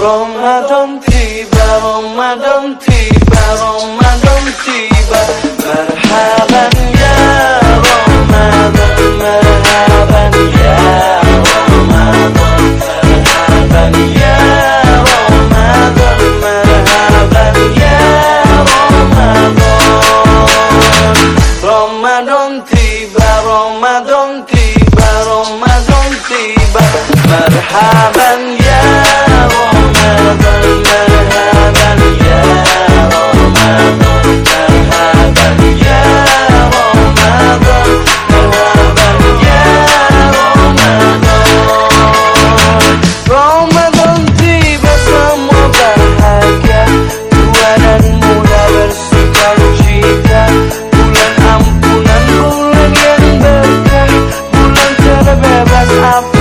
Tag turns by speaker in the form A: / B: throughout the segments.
A: رمضان تيبة رمضان تيبة رمضان تيبة مرحبا يا رمضان مرحبا يا رمضان مرحبا يا رمضان مرحبا يا رمضان رمضان تيبة رمضان تيبة رمضان تيبة
B: مرحبا up.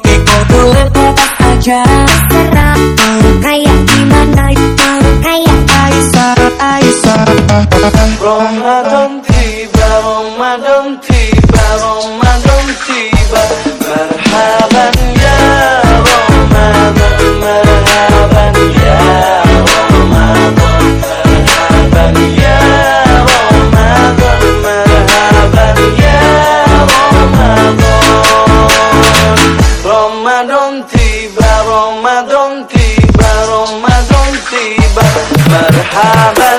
B: keko boleh bebas aja Serah mau kayak gimana
A: Mau kayak Aisyah Aisyah Ramadan tiba Ramadan tiba Ramadan tiba Merhaban tiba Ramadan tiba Marhaban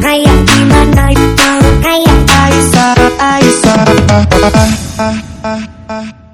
B: kayak gimana itu kayak Aisyah
C: Aisyah